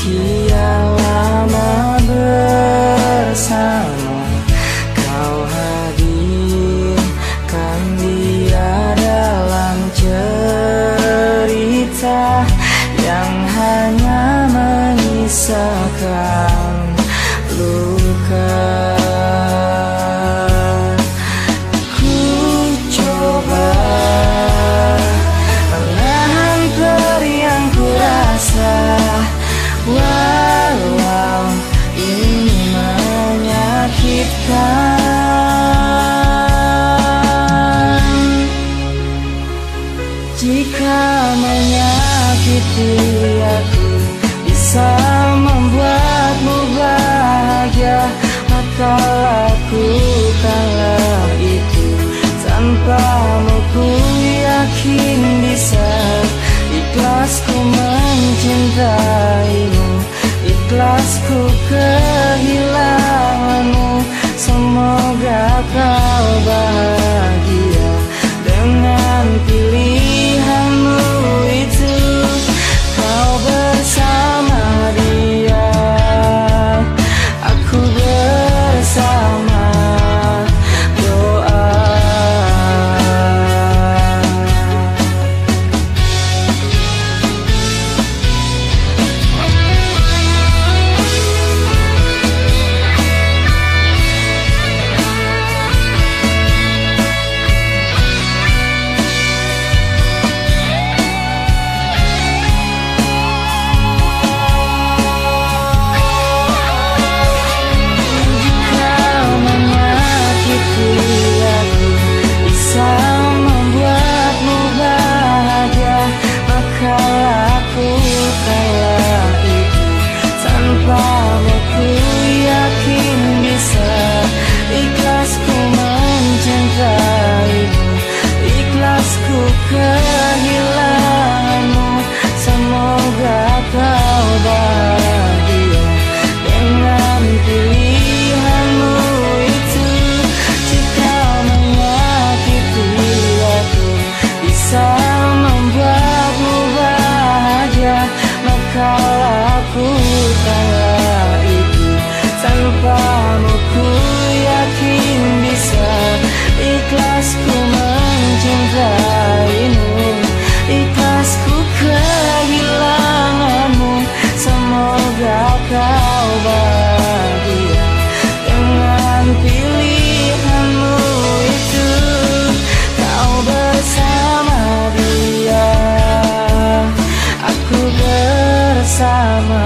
Sekian lama Kalau aku tanya itu Tanpamu ku yakin bisa. Ikhlasku mencintaimu Ikhlasku kehilanganmu. Semoga kau bahagia Dengan pilihanmu itu. Kau bersama dia. Aku bersama bersama